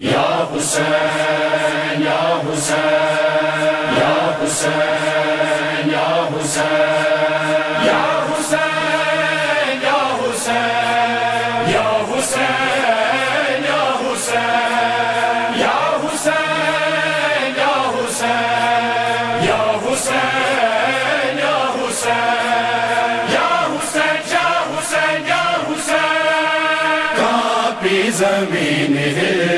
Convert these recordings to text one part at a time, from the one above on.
یا حسین یا حسین یا حسین یا حسین یا حسین یا حسین یا حسین یا حسین یا حسین یا حسین یا حسین یا حسین یا حسین یا حسین یا حسین کافی زمین ہے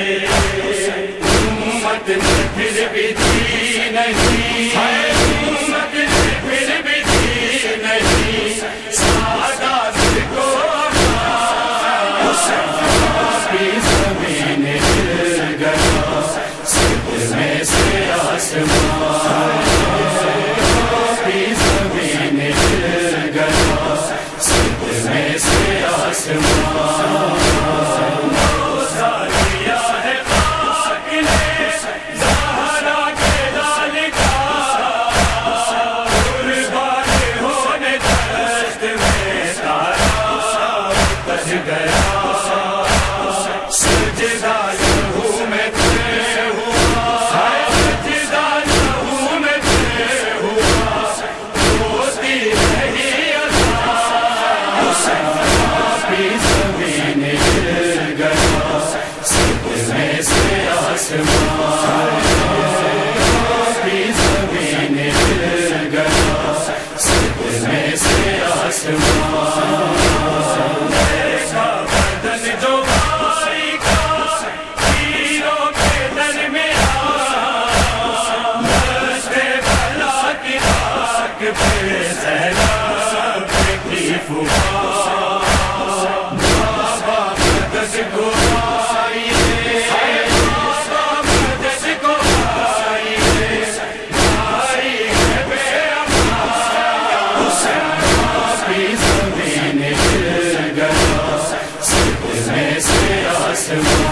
Thank you.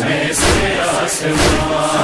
میں سے آسمان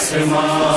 آسمان